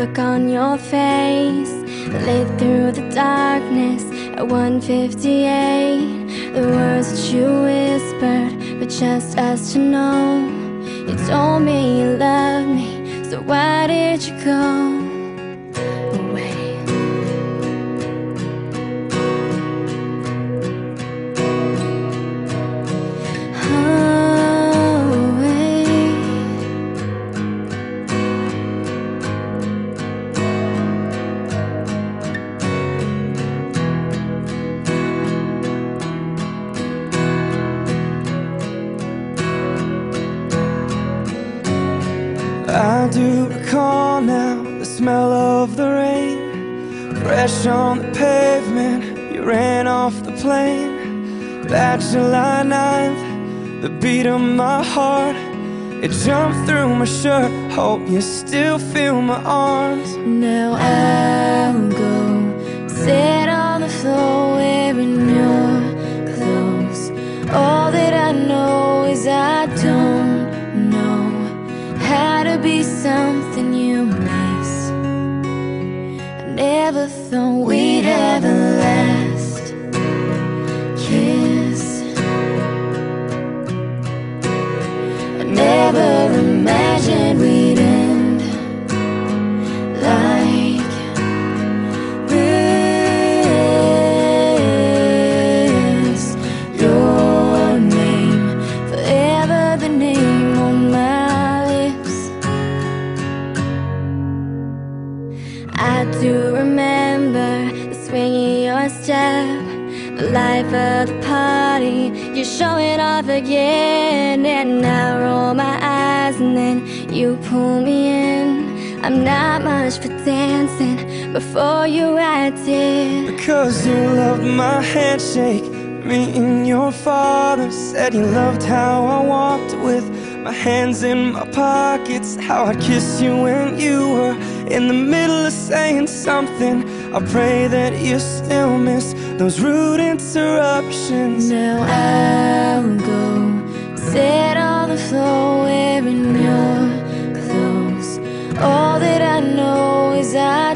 on your face. Lit through the darkness at 158 The words that you whispered but just us to know. You told me you loved me, so why did you go? Do recall now. The smell of the rain. Fresh on the pavement, you ran off the plane. That July 9th, the beat of my heart. It jumped through my shirt, hope you still feel my arms. Now something you miss. I never thought we'd ever last. Kiss. I never imagined we'd end I do remember the swing of your step The life of the party. You're showing off again And I roll my eyes and then you pull me in. I'm not much for dancing Before you I did Because you loved my handshake Meeting your father. Said you loved how I walked with my hands in my pockets How I'd kiss you when you were in the middle of saying something. I pray that you still miss those rude interruptions. Now I'll go sit on the floor wearing your clothes. All that I know is I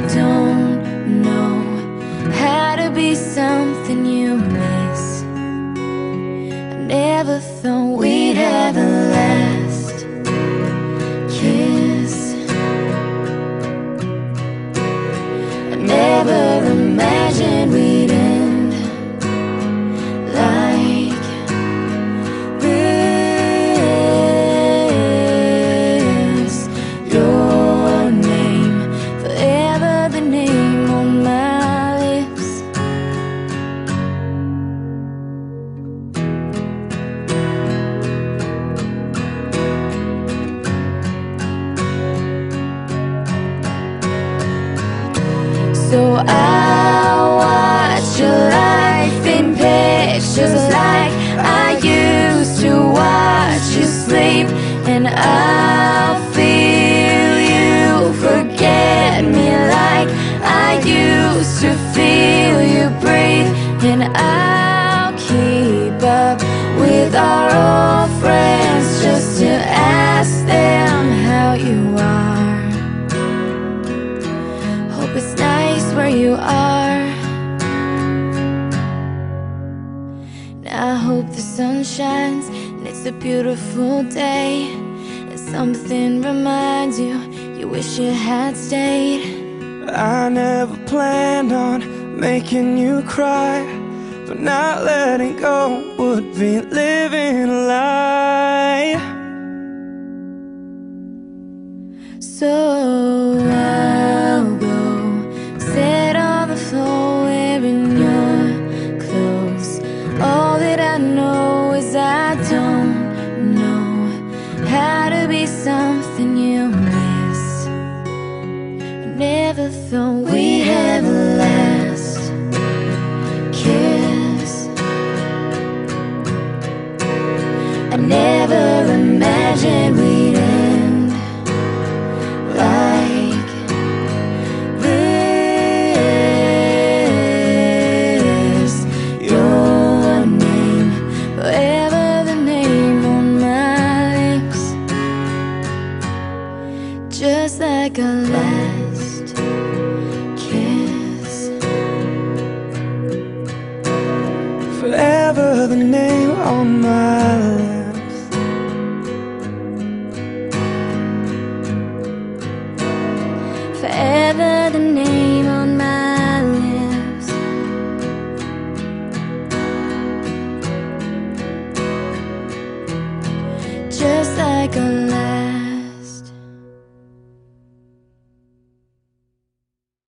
So I'll watch your life in pictures like I used to watch you sleep And I'll I hope the sun shines and it's a beautiful day. And something reminds you you wish you had stayed. I never planned on making you cry But not letting go would be living a lie So something you just like a last kiss. Forever the name on my